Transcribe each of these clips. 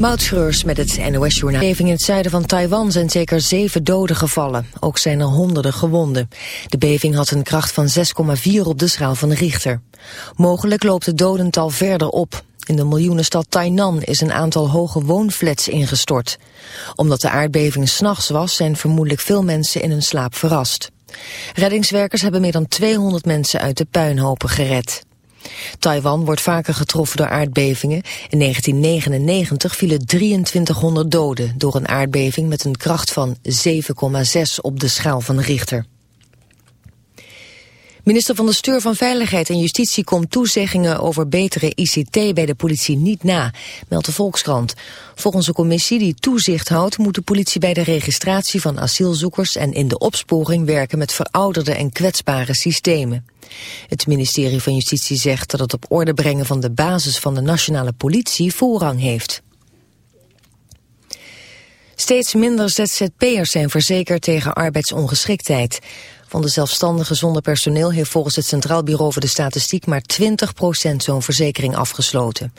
Moutschreurs met het NOS-journaal. In het zuiden van Taiwan zijn zeker zeven doden gevallen. Ook zijn er honderden gewonden. De beving had een kracht van 6,4 op de schaal van Richter. Mogelijk loopt het dodental verder op. In de miljoenenstad Tainan is een aantal hoge woonflats ingestort. Omdat de aardbeving s'nachts was, zijn vermoedelijk veel mensen in hun slaap verrast. Reddingswerkers hebben meer dan 200 mensen uit de puinhopen gered. Taiwan wordt vaker getroffen door aardbevingen. In 1999 vielen 2300 doden door een aardbeving met een kracht van 7,6 op de schaal van Richter. Minister van de Steur van Veiligheid en Justitie komt toezeggingen over betere ICT bij de politie niet na, meldt de Volkskrant. Volgens de commissie die toezicht houdt moet de politie bij de registratie van asielzoekers en in de opsporing werken met verouderde en kwetsbare systemen. Het ministerie van Justitie zegt dat het op orde brengen van de basis van de nationale politie voorrang heeft. Steeds minder ZZP'ers zijn verzekerd tegen arbeidsongeschiktheid. Van de zelfstandigen zonder personeel heeft volgens het Centraal Bureau voor de Statistiek maar 20% zo'n verzekering afgesloten.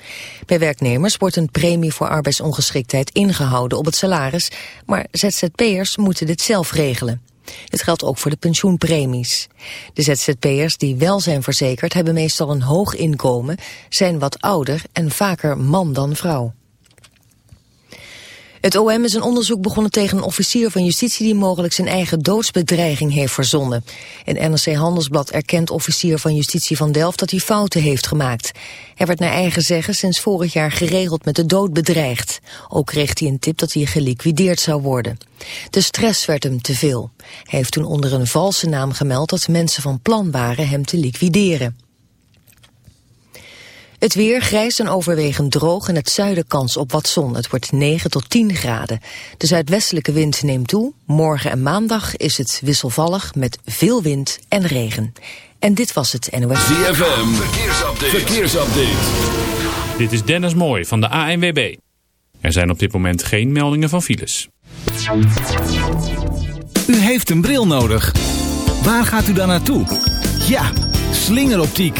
Bij werknemers wordt een premie voor arbeidsongeschiktheid ingehouden op het salaris, maar ZZP'ers moeten dit zelf regelen. Het geldt ook voor de pensioenpremies. De ZZP'ers die wel zijn verzekerd hebben meestal een hoog inkomen, zijn wat ouder en vaker man dan vrouw. Het OM is een onderzoek begonnen tegen een officier van justitie die mogelijk zijn eigen doodsbedreiging heeft verzonnen. In NRC Handelsblad erkent officier van justitie van Delft dat hij fouten heeft gemaakt. Hij werd naar eigen zeggen sinds vorig jaar geregeld met de dood bedreigd. Ook kreeg hij een tip dat hij geliquideerd zou worden. De stress werd hem te veel. Hij heeft toen onder een valse naam gemeld dat mensen van plan waren hem te liquideren. Het weer grijs en overwegend droog en het zuiden kans op wat zon. Het wordt 9 tot 10 graden. De zuidwestelijke wind neemt toe. Morgen en maandag is het wisselvallig met veel wind en regen. En dit was het NOS. ZFM, verkeersupdate. verkeersupdate. Dit is Dennis Mooij van de ANWB. Er zijn op dit moment geen meldingen van files. U heeft een bril nodig. Waar gaat u dan naartoe? Ja, slingeroptiek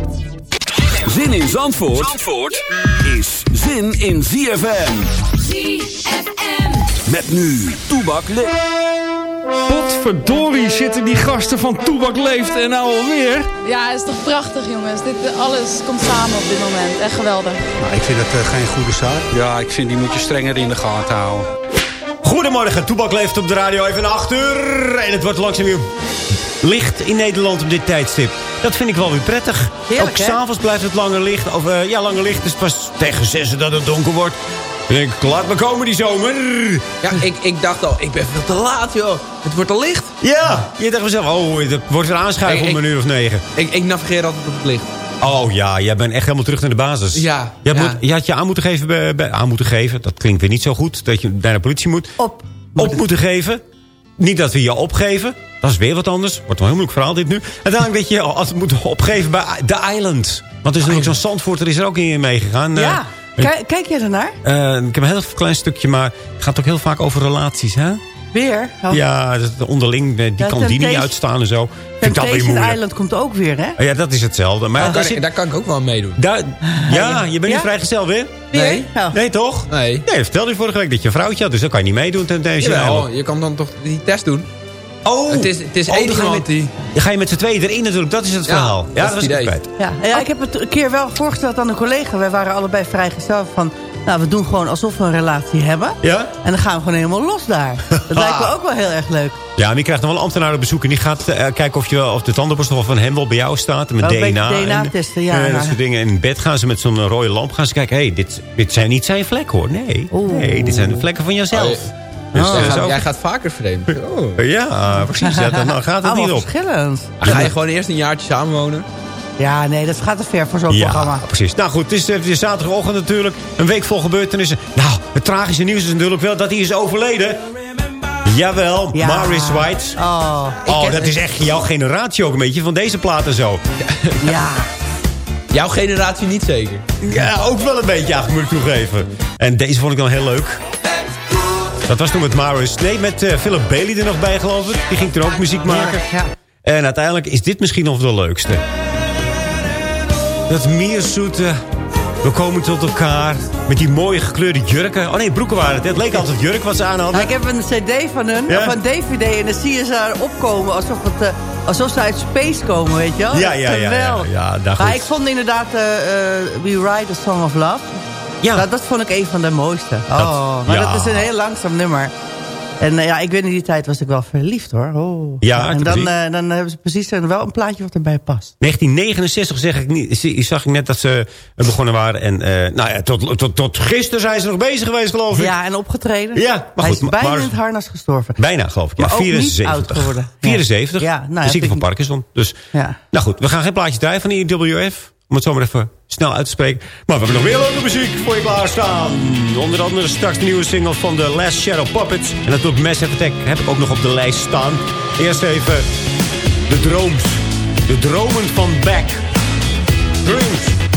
Zin in Zandvoort, Zandvoort is zin in ZFM. ZFM. Met nu Toebak leeft. Potverdorie zitten die gasten van Toebak leeft en nou alweer. Ja, het is toch prachtig jongens. Dit, alles komt samen op dit moment. Echt geweldig. Nou, ik vind het uh, geen goede zaak. Ja, ik vind die moet je strenger in de gaten houden. Goedemorgen, Toebak leeft op de radio even 8 uur. En het wordt langzaam weer licht in Nederland op dit tijdstip. Dat vind ik wel weer prettig. Heerlijk, Ook s'avonds blijft het langer licht. Of uh, ja, langer licht. Dus pas tegen zessen dat het donker wordt. En ik laat me komen die zomer. Ja, ik, ik dacht al, ik ben veel te laat, joh. Het wordt al licht. Ja, je dacht vanzelf, oh, het wordt er aanschuiven om een uur of negen. Ik, ik navigeer altijd op het licht. Oh ja, jij bent echt helemaal terug naar de basis. Ja, Je, ja. moet- je had je aan moeten geven, bij, bij- aan moeten geven. Dat klinkt weer niet zo goed, dat je naar de politie moet. Op. Op moeten geven. Niet dat we je opgeven. Dat is weer wat anders. Wordt wel een heel moeilijk verhaal dit nu. Uiteindelijk dat je altijd moet opgeven bij The Island. Want er is natuurlijk zo'n Zandvoort, er is er ook in meegegaan. Ja. Eh, Kijk, kijk jij ernaar? eh, ik heb een heel klein stukje, maar het gaat ook heel vaak over relaties, hè? Weer? Oh. Ja, dat onderling, eh, die Ja, kan die niet Temptation- uitstaan en zo. Dat Temptation moeilijk. Island komt ook weer, hè? Oh Ja, dat is hetzelfde. Maar daar, daar kan, zit- daar kan ik ook wel meedoen. daar, ja, je bent Ja? niet vrijgezel weer? Nee. Ja. Nee, toch? Nee. Nee, dat vertelde je vorige week dat je een vrouwtje had. Dus dan kan je niet meedoen ten deze Jawel, je kan dan toch die test doen? Oh! Het is, het is Oh, één iemand met- die... Dan ga je met z'n tweeën erin natuurlijk. Dat is het Ja, verhaal. dat Ja, is dat het is idee. kwijt. Ja, ja, ik heb het een keer wel voorgesteld aan een collega. Wij waren allebei vrijgesteld van... Nou, we doen gewoon alsof we een relatie hebben. Ja? En dan gaan we gewoon helemaal los daar. Dat lijkt me ook wel heel erg leuk. Ja, maar je krijgt nog wel een ambtenaar op bezoek. En die gaat eh, kijken of, je, wel- of de tandenborstel van hem wel bij jou staat. En met Oh, DNA. DNA en- testen, ja, en dat ja. soort dingen. En in bed gaan ze met zo'n rode lamp gaan ze kijken. Hé, hey, dit, dit zijn niet zijn vlekken hoor. Nee. Nee, dit zijn de vlekken van jezelf. Oh, Dus jij, gaat, ook- jij gaat vaker vreemd. Oh. Ja, precies. Ja, dan dan gaat het niet op. verschillend. Ga je gewoon eerst een jaartje samenwonen? Ja, nee, dat gaat te ver voor zo'n Ja, programma. precies. Nou goed, het is, het is zaterdagochtend natuurlijk. Een week vol gebeurtenissen. Nou, het tragische nieuws is natuurlijk wel dat hij is overleden. Jawel, Ja. Maurice White. Oh, Oh, dat is echt jouw generatie ook een beetje van deze platen zo. ja. Jouw generatie niet zeker. Ja, ook wel een beetje eigenlijk, moet ik toegeven. En deze vond ik dan heel leuk. Dat was toen met Maurice. Nee, met eh, Philip Bailey er nog bij, geloof ik. Die ging toen ook muziek maken. Ja. En uiteindelijk is dit misschien nog de leukste. Dat meerzoete. We komen tot elkaar. Met die mooie gekleurde jurken. Oh nee, broeken waren het. Het leek altijd jurk wat ze aan hadden. Ik heb een cd van hun, Ja? of een dvd, en dan zie je ze daar opkomen alsof, het, eh, alsof ze uit space komen, weet je wel? Ja, ja, ja, ja, geweldig. ja, daar Maar ik vond inderdaad eh, We Ride a Song of Love. Ja. Dat, dat vond ik een van de mooiste. Oh, maar ja. dat is een heel langzaam nummer. En eh, ja, ik weet in die tijd was ik wel verliefd hoor. Oh. Ja, en dan, eh, dan hebben ze precies een, wel een plaatje wat erbij past. 1969 zeg ik niet, zag ik net dat ze begonnen waren. En eh, nou ja, tot, tot, tot gisteren zijn ze nog bezig geweest, geloof ik. Ja, en opgetreden. Ja, maar Hij goed, is bijna maar- in het harnas gestorven. Bijna, geloof ik. Ja, Maar ook niet 74. oud geworden. 74. Ja, nou ja, de ziekte van Parkinson. Dus, Ja. nou goed, we gaan geen plaatje draaien van de IWF. Om het zo maar even snel uit te spreken. Maar we hebben nog weer leuke muziek voor je klaarstaan. Onder andere straks de nieuwe single van The Last Shadow Puppets. En natuurlijk Massive Attack heb ik ook nog op de lijst staan. Eerst even de drooms. De dromen van Beck. Dreams.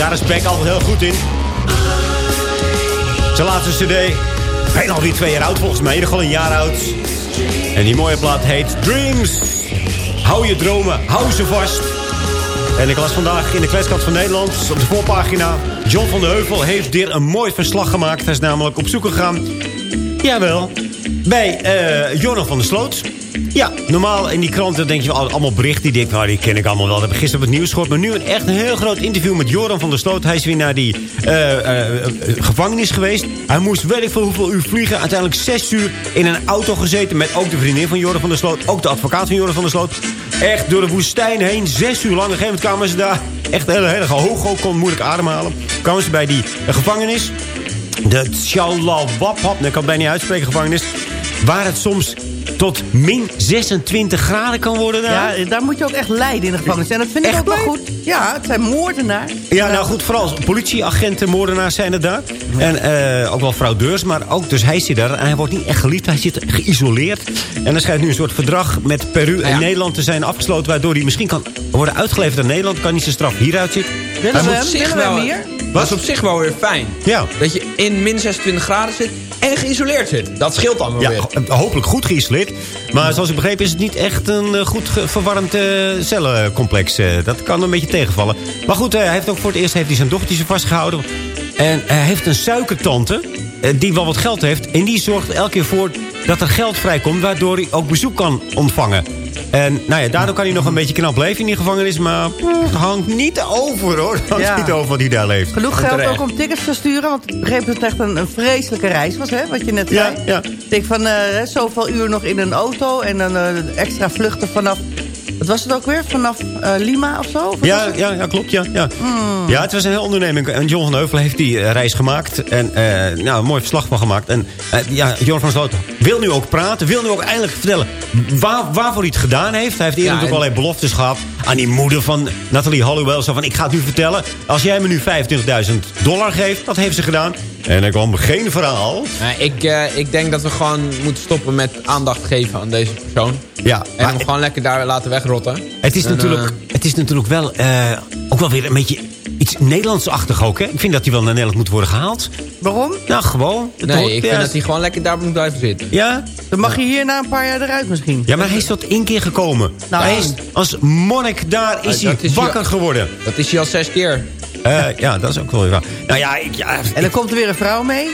Daar is Beck altijd heel goed in. Zijn laatste cd. Bijna alweer twee jaar oud volgens mij. Nog al een jaar oud. En die mooie plaat heet Dreams. Hou je dromen, hou ze vast. En ik las vandaag in de kletskant van Nederland op de voorpagina... John van de Heuvel heeft weer een mooi verslag gemaakt. Hij is namelijk op zoek gegaan... Jawel, bij Joran van der Sloot. Ja, normaal in die kranten denk je wel allemaal berichten. Die denk ik, nou, die ken ik allemaal wel. Dat heb ik gisteren op het nieuws gehoord. Maar nu een echt een heel groot interview met Joran van der Sloot. Hij is weer naar die eh, eh, eh, gevangenis geweest. Hij moest ik veel hoeveel uur vliegen. Uiteindelijk zes uur in een auto gezeten. Met ook de vriendin van Joran van der Sloot. Ook de advocaat van Joran van der Sloot. Echt door de woestijn heen. Zes uur lang. Op een gegeven moment kwamen ze daar. Echt heel, heel hoog. Kon moeilijk ademhalen. Kwamen ze bij die gevangenis. De Tjalawapap, ik kan het bijna niet uitspreken, gevangenis. Waar het soms tot min 26 graden kan worden daar. Ja, daar moet je ook echt lijden in de gevangenis. En dat vind ik Echt ook wel goed. Ja, het zijn moordenaars. Ja, nou goed, vooral politieagenten, moordenaars zijn er daar. En eh, ook wel fraudeurs, maar ook, dus hij zit daar. En hij wordt niet echt geliefd, hij zit geïsoleerd. En er schijnt nu een soort verdrag met Peru en Nederland te zijn afgesloten... waardoor hij misschien kan worden uitgeleverd aan Nederland. Kan niet zijn straf hieruit zitten. Willen Dat we hem? Willen we hier? Dat is op zich wel weer fijn. Ja. Dat je in min 26 graden zit en geïsoleerd zit. Dat scheelt dan wel Ja, weer. ho- hopelijk goed geïsoleerd. Maar zoals ik begreep is het niet echt een eh, goed verwarmd eh, cellencomplex. eh. dat kan een beetje tegenvallen. Maar goed, eh, hij heeft ook voor het eerst heeft hij zijn dochtertje vastgehouden. En hij heeft een suikertante eh, die wel wat geld heeft. En die zorgt er elke keer voor dat er geld vrijkomt... waardoor hij ook bezoek kan ontvangen. En nou ja, daardoor kan hij nog een beetje knap leven in die gevangenis. Maar het hangt niet over hoor. Het hangt Ja. niet over wat hij daar leeft. Genoeg geld Terecht. ook om tickets te sturen. Want ik begreep dat het echt een, een vreselijke reis was, hè? Wat je net Ja, zei. ja. Ik denk van eh, hè, zoveel uur nog in een auto. En dan eh, extra vluchten vanaf... Wat was het ook weer? Vanaf eh, Lima of zo? Of Ja, ja, ja, klopt. Ja, ja. Hmm. ja, het was een heel onderneming. En John van Heuvel heeft die eh, reis gemaakt. En eh, nou, een mooi verslag van gemaakt. En ja, John van Sloot wil nu ook praten. Wil nu ook eindelijk vertellen waar, waarvoor hij het gedaan heeft. Hij heeft eerder Ja, natuurlijk en- allerlei beloftes gehad aan die moeder van Nathalie Hollowell. Zo van, ik ga het nu vertellen. Als jij me nu 25.000 dollar geeft, dat heeft ze gedaan. En er kwam geen verhaal. Nou, ik, eh, ik denk dat we gewoon moeten stoppen met aandacht geven aan deze persoon. Ja, En hem gewoon lekker daar laten wegrotten. Het is, En, natuurlijk, eh, het is natuurlijk wel, eh, ook wel weer een beetje iets Nederlandsachtig ook. Hè? Ik vind dat hij wel naar Nederland moet worden gehaald. Waarom? Nou, gewoon. Nee, hoort- ik ja, vind dat hij gewoon lekker daar moet blijven zitten. Ja? Dan mag je hier na een paar jaar eruit misschien. Ja, maar hij is tot één keer gekomen. Nou, hij één. is, als monnik daar is hij wakker hij- geworden. Dat is hij al zes keer. Eh, ja, dat is ook wel weer waar. Nou ja, ik, ja, En dan komt er weer een vrouw mee.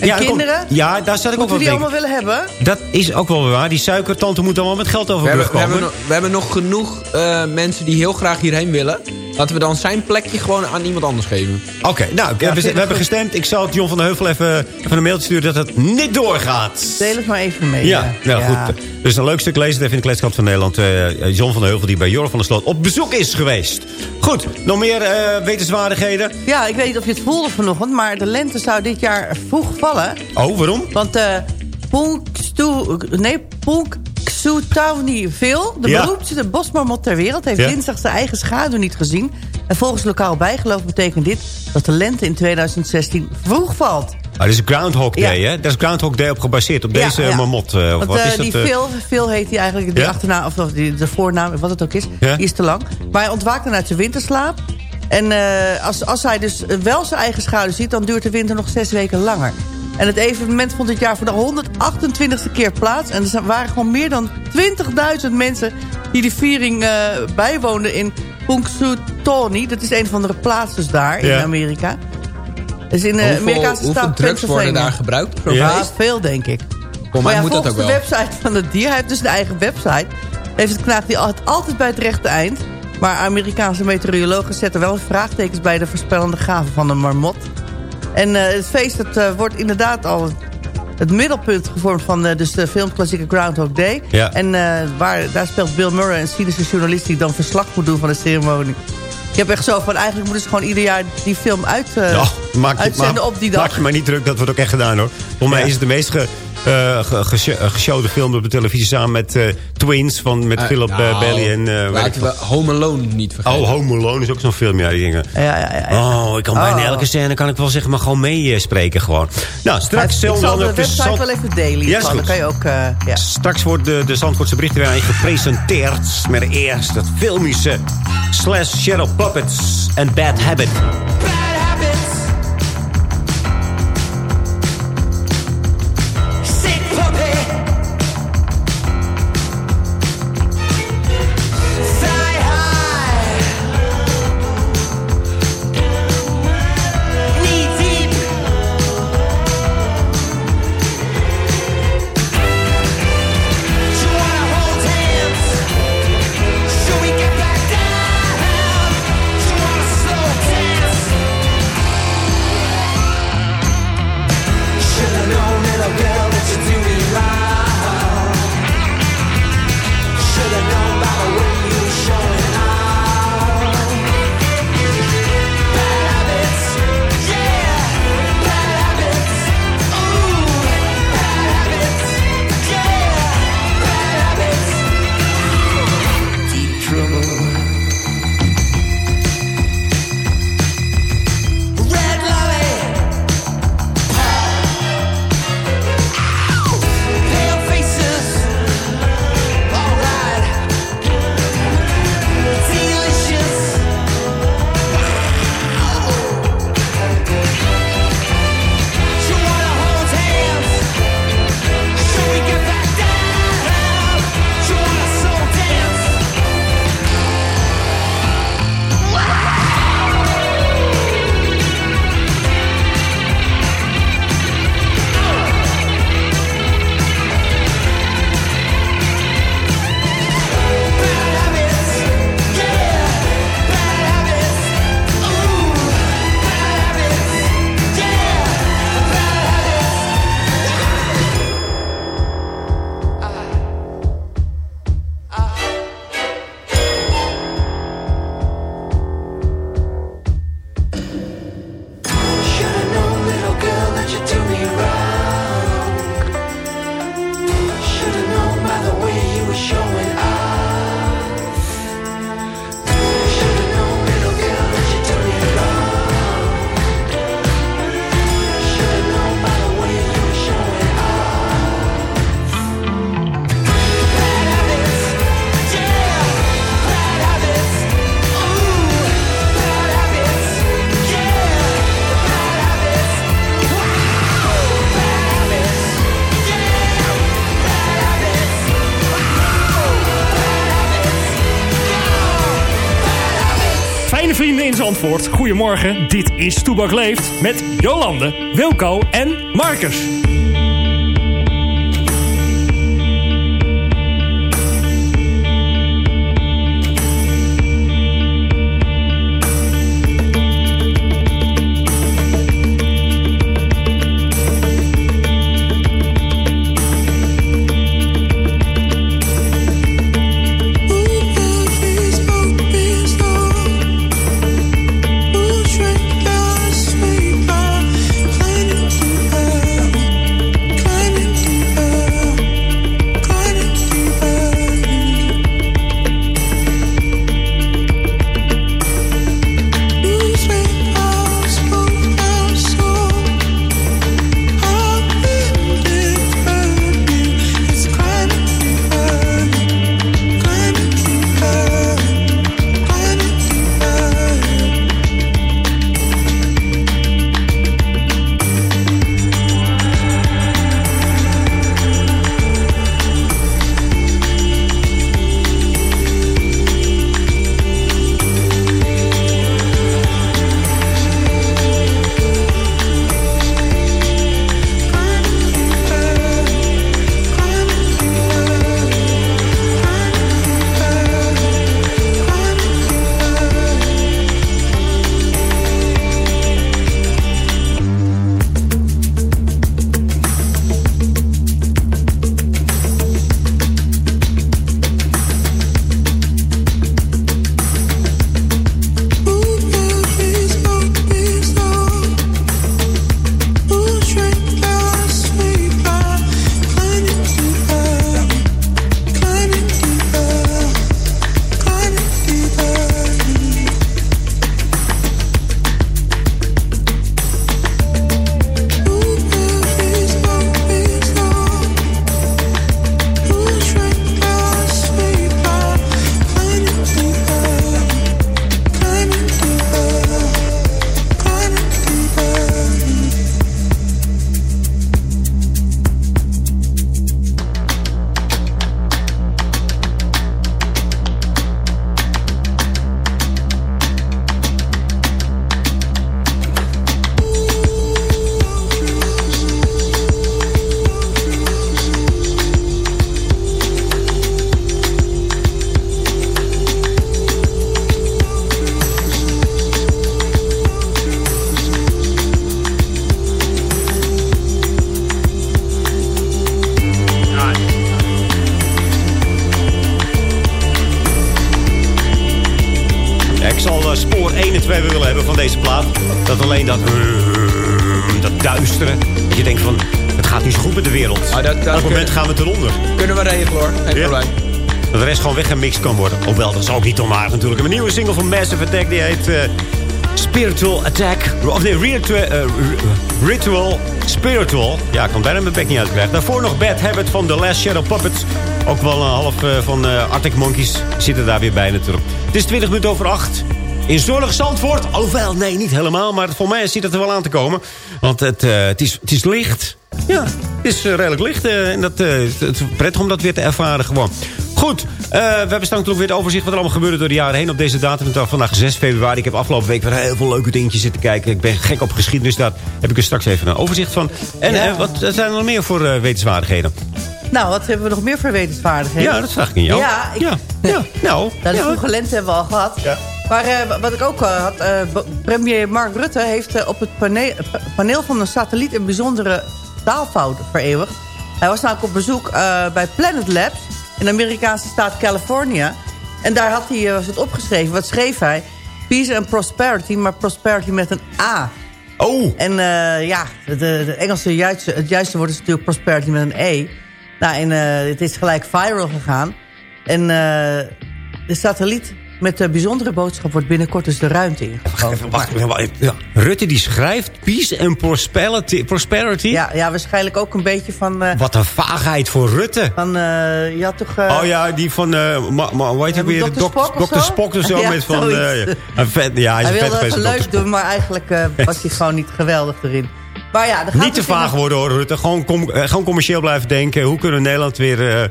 En ja, er komt- kinderen. ja, daar zat ik ook Moeten wel we die allemaal willen hebben? Dat is ook wel weer waar. Die suikertante moet allemaal met geld over We de hebben, brug we, komen. hebben, nog- we hebben nog genoeg eh, mensen die heel graag hierheen willen. Laten we dan zijn plekje gewoon aan iemand anders geven. Oké, nou, we, hebben- we hebben gestemd. Ik zal het John van der Heuvel even, even een mailtje sturen dat het niet doorgaat. Deel het maar even mee. Ja, eh. nou goed. Dus een leuk stuk lezen even in de kletskant van Nederland. Eh, John van der Heuvel die bij Jor van der Sloot op bezoek is geweest. Goed, nog meer eh, wetenswaardigheden? Ja, ik weet niet of je het voelde vanochtend, maar de lente zou dit jaar vroeg vallen. Oh, waarom? Want eh Punkstu, nee, Punxsutawney Phil, de Ja. beroemdste bosmarmot ter wereld... heeft Ja. dinsdag zijn eigen schaduw niet gezien. En volgens lokaal bijgeloof betekent dit dat de lente in 2016 vroeg valt. Ah, dit is Groundhog Day, Ja. hè? Dat is Groundhog Day op gebaseerd op deze marmot. Want wat eh, is dat? die eh? Phil, Phil heet hij eigenlijk, de achternaam, of die, de voornaam, wat het ook is, die is te lang. Maar hij ontwaakt dan uit zijn winterslaap. En als, als hij dus wel zijn eigen schaduw ziet, dan duurt de winter nog zes weken langer. En het evenement vond dit jaar voor de 128ste keer plaats. En er waren gewoon meer dan 20.000 mensen die de viering eh, bijwoonden in Punxsutawney. Dat is een van de plaats dus daar Ja. in Amerika. Dus in de hoeveel Amerikaanse hoeveel staat drugs worden daar gebruikt? Ja. Ja, veel denk ik. Mij maar ja, moet dat ook de wel. website van het dier, hij heeft dus een eigen website... heeft het altijd, altijd bij het rechte eind. Maar Amerikaanse meteorologen zetten wel vraagtekens... bij de voorspellende gaven van de marmot. En eh, het feest het, eh, wordt inderdaad al het middelpunt gevormd... van eh, dus de filmklassieke Groundhog Day. Ja. En waar, daar speelt Bill Murray, een cynische journalist... die dan verslag moet doen van de ceremonie. Ik heb echt zo van, eigenlijk moeten ze gewoon ieder jaar die film uit, Ja, maak je, uitzenden maak, op die dag. maak je maar niet druk, dat wordt ook echt gedaan hoor. Volgens mij Ja. is het de meest eh eh, geshowde film op de televisie samen met eh, Twins van, met Philip nou, Bailey en... eh, Laten we Home Alone niet vergeten. Oh, Home Alone is ook zo'n film, ja, die dingen. Ja, ja, ja, ja. Oh, ik kan bijna Oh. elke scène, kan ik wel zeggen, maar gewoon meespreken gewoon. Nou, straks ik zal de website Zand- wel even delen. Ja. Dan kan je ook... eh, ja. Straks wordt de, de Zandvoortse berichten weer aan je gepresenteerd. Maar eerst het filmische slash Shadow Puppets en Bad Habit. In goedemorgen. Dit is Toebak Leeft met Jolande, Wilco en Marcus. Natuurlijk. Een nieuwe single van Massive Attack, die heet eh, Spiritual Attack. Of nee, Ritual, eh, Ritual Spiritual. Ja, ik kan bijna mijn bek niet uitkrijgen. Daarvoor nog Bad Habit van The Last Shadow Puppets. Ook wel een half eh, van Arctic Monkeys zitten daar weer bij natuurlijk. Het is 20 minuten over 8. In zonnig Zandvoort. Alhoewel, nee, niet helemaal. Maar voor mij ziet het er wel aan te komen. Want het, het, is, het is licht. Ja, het is redelijk licht. en dat, het is prettig om dat weer te ervaren gewoon. Eh, we hebben straks natuurlijk weer het overzicht... wat er allemaal gebeurde door de jaren heen op deze datum. Het is Vandaag 6 februari. Ik heb afgelopen week weer heel veel leuke dingetjes zitten kijken. Ik ben gek op geschiedenis. Daar heb ik er straks even een overzicht van. En Ja. eh, wat zijn er nog meer voor eh, wetenswaardigheden? Nou, wat hebben we nog meer voor wetensvaardigheden? Ja, dat vraag ik aan jou. Ja, ik, Ja, ja, nou. Nou, de ja. vroege lente hebben we al gehad. Maar eh, wat ik ook had... premier Mark Rutte heeft op het pane- pa- paneel van een satelliet... een bijzondere taalfout vereeuwigd. Hij was namelijk op bezoek bij Planet Labs... in de Amerikaanse staat Californië. En daar had hij, eh, was het opgeschreven. Wat schreef hij? Peace and prosperity, maar prosperity met een A. Oh! En eh, ja, de, de Engelse juiste, het juiste woord is natuurlijk prosperity met een E. Nou, en eh, het is gelijk viral gegaan. En de satelliet met de bijzondere boodschap wordt binnenkort dus de ruimte ingegoten. Wacht, wacht, wacht, ja. Rutte die schrijft peace and prosperity. prosperity. Ja, ja, waarschijnlijk ook een beetje van... eh, Wat een vaagheid voor Rutte. van eh, je had toch... eh, oh ja, die van, eh ma, hoe heet weer? Dr. Spock of Dr. zo? Spok of zo. Ja, met van, een vet, ja, hij hij een wilde Dr. leuk doen, maar eigenlijk was hij gewoon niet geweldig erin. Maar ja, gaat Niet te vaag worden hoor, Rutte. Gewoon, com- eh, gewoon commercieel blijven denken. Hoe kunnen we Nederland weer eh,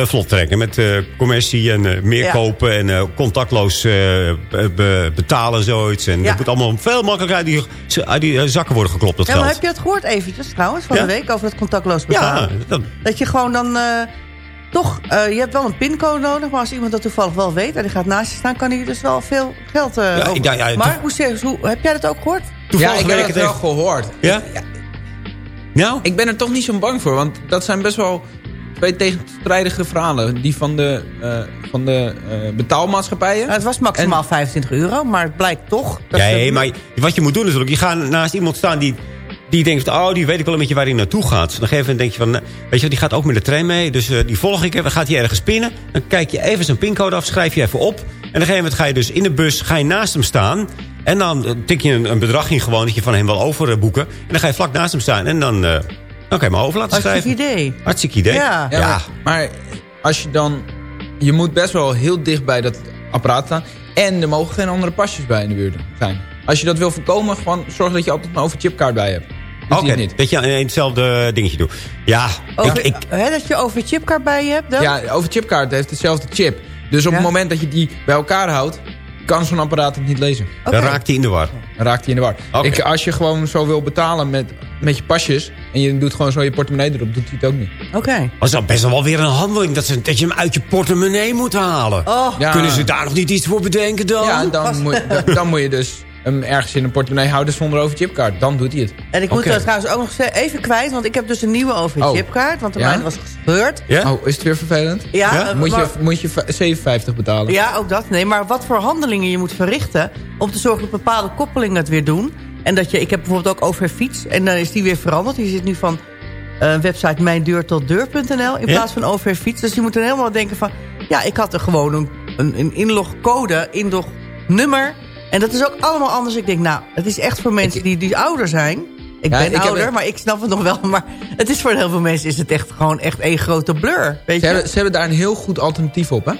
eh, vlot trekken? Met eh, commercie en meer Ja. kopen en contactloos be- be- betalen zoiets. En Ja. dat moet allemaal veel makkelijker uit die, uit die zakken worden geklopt, dat Ja, maar heb je het gehoord eventjes trouwens van Ja? de week over het contactloos Ja, betalen? dat, Dat je gewoon dan... toch, je hebt wel een pincode nodig, maar als iemand dat toevallig wel weet... en die gaat naast je staan, kan hij dus wel veel geld... eh Ja, over- ja, ja, maar hoe, hoe, heb jij dat ook gehoord? Ja, Toevallig ik weet heb ik het wel even. gehoord. Ja? Nou? Ik ben er toch niet zo bang voor, want dat zijn best wel twee tegenstrijdige verhalen. Die van de, eh, van de eh, betaalmaatschappijen. Nou, het was maximaal 25 euro, maar het blijkt toch... dat Ja, maar wat je moet doen is natuurlijk... je gaat naast iemand staan die, die denkt... van, oh, die weet ik wel een beetje waar hij naartoe gaat. Dus op een gegeven moment denk je van... nou, weet je wat, die gaat ook met de trein mee. Dus eh, die volg ik even. Dan gaat hij ergens pinnen. Dan kijk je even zijn pincode af. Schrijf je even op. En op een gegeven moment ga je dus in de bus... ga je naast hem staan. En dan eh, tik je een, een bedrag in gewoon... dat je van hem wil overboeken. En dan ga je vlak naast hem staan. En dan... eh, dan kan je hem over laten Hartstikke schrijven. idee. Hartstikke idee. Ja. Ja, Maar, maar als je dan... Je moet best wel heel dicht bij dat apparaat staan. En er mogen geen andere pasjes bij in de buurt zijn. Als je dat wil voorkomen, gewoon zorg dat je altijd een overchipkaart bij hebt. Oké, niet. dat je in hetzelfde dingetje doet. Ja, Over, ik, ik, hè, dat je over chipkaart bij je hebt dan? Ja, overchipkaart heeft hetzelfde chip. Dus op Ja. het moment dat je die bij elkaar houdt... kan zo'n apparaat het niet lezen. Dan raakt hij in de war. Dan raakt hij in de war. Ik, als je gewoon zo wil betalen met, met je pasjes... en je doet gewoon zo je portemonnee erop, doet hij het ook niet. Oké. Dat is dan best wel weer een handeling. Dat, ze, dat je hem uit je portemonnee moet halen. Oh, Ja. Kunnen ze daar nog niet iets voor bedenken dan? Ja, dan moet, dan, dan moet je dus hem ergens in een portemonnee houden zonder overchipkaart. Dan doet hij het. en ik moet dat trouwens ook nog even kwijt, want ik heb dus een nieuwe over Oh. chipkaart, want de Ja? mijne was gescheurd. Ja? Oh, is het weer vervelend? Ja, Ja? Moet je, maar- moet je v- 57 betalen? Ja, ook dat. Nee, maar wat voor handelingen je moet verrichten... om te zorgen dat bepaalde koppelingen het weer doen. En dat je, ik heb bijvoorbeeld ook over fiets. En dan is die weer veranderd. Die zit nu van eh, een website mijndeurtotdeur.nl in Ja? plaats van over fiets. Dus je moet dan helemaal denken van... ja, ik had er gewoon een, een, een inlogcode, inlognummer. En dat is ook allemaal anders. Ik denk, nou, het is echt voor mensen die, die ouder zijn... Ik Ja, ben ik ouder, maar ik snap het nog wel. Maar het is voor heel veel mensen is het echt gewoon echt één grote blur. Weet Ze, je? hebben, ze hebben daar een heel goed alternatief op, hè?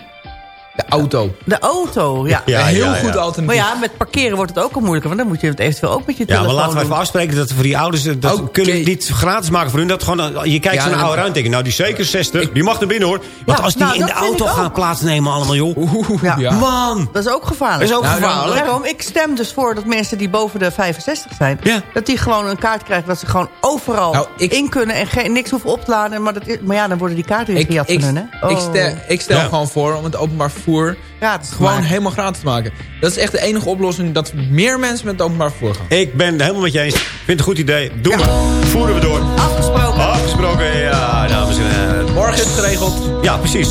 De auto. De auto, ja. Ja, een heel ja, ja. goed Maar alternatief. ja, met parkeren wordt het ook al moeilijker. Want dan moet je het eventueel ook met je Ja, maar telefoon laten we even afspreken dat we voor die ouders... eh, Dat kunnen we niet gratis maken voor hun. Dat gewoon, eh, je kijkt Ja, zo'n oude ruimte denken. Nou, die is zeker 60. Die mag er binnen hoor. Want Ja, als die nou, in de auto gaan plaatsnemen allemaal joh. Oeh, Ja. ja. Man! Dat is ook gevaarlijk. Dat is ook Nou, gevaarlijk. Daarom, ik stem dus voor dat mensen die boven de 65 zijn... Ja. dat die gewoon een kaart krijgen dat ze gewoon overal Nou, ik- in kunnen... en geen, niks hoeven op te laden. Maar, dat is, maar ja, dan worden die kaarten weer gejat ik, van hun, hè? ik Oh. stel, ik stel Ja. gewoon voor om het openbaar vervoer te gewoon maken. helemaal gratis te maken. Dat is echt de enige oplossing dat meer mensen met het openbaar vervoer gaan. Ik ben het helemaal met je eens. Ik vind het een goed idee. Doen we. Voeren we door. Afgesproken. Afgesproken, ja, dames en heren. Morgen is het geregeld. Ja, precies.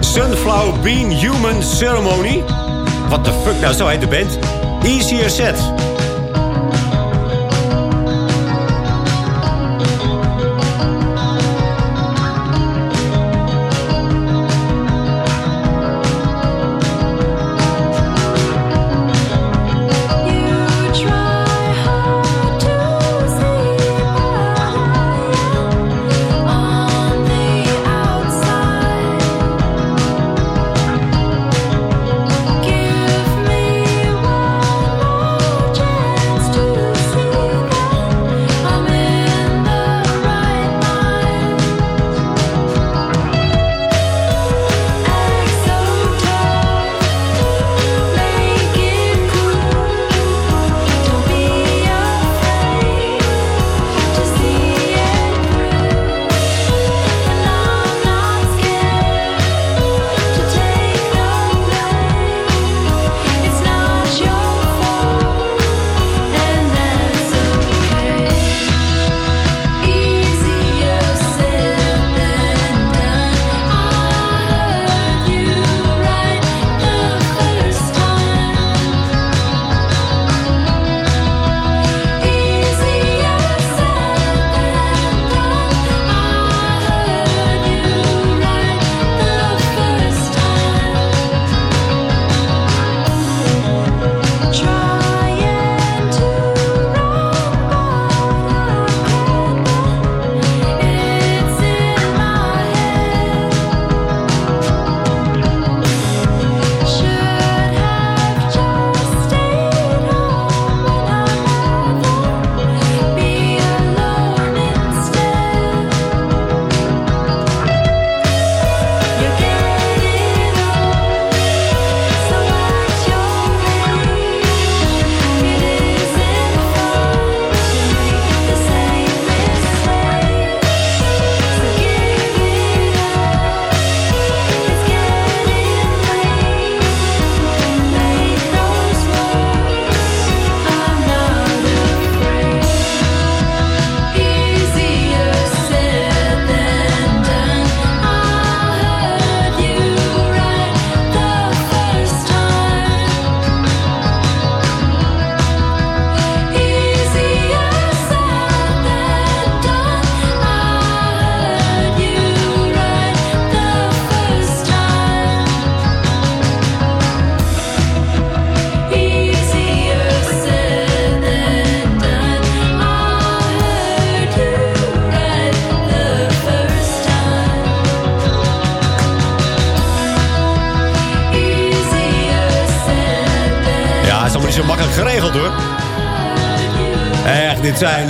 Sunflower Bean Human Ceremony. What the fuck, nou zo heet de band. Easier Set.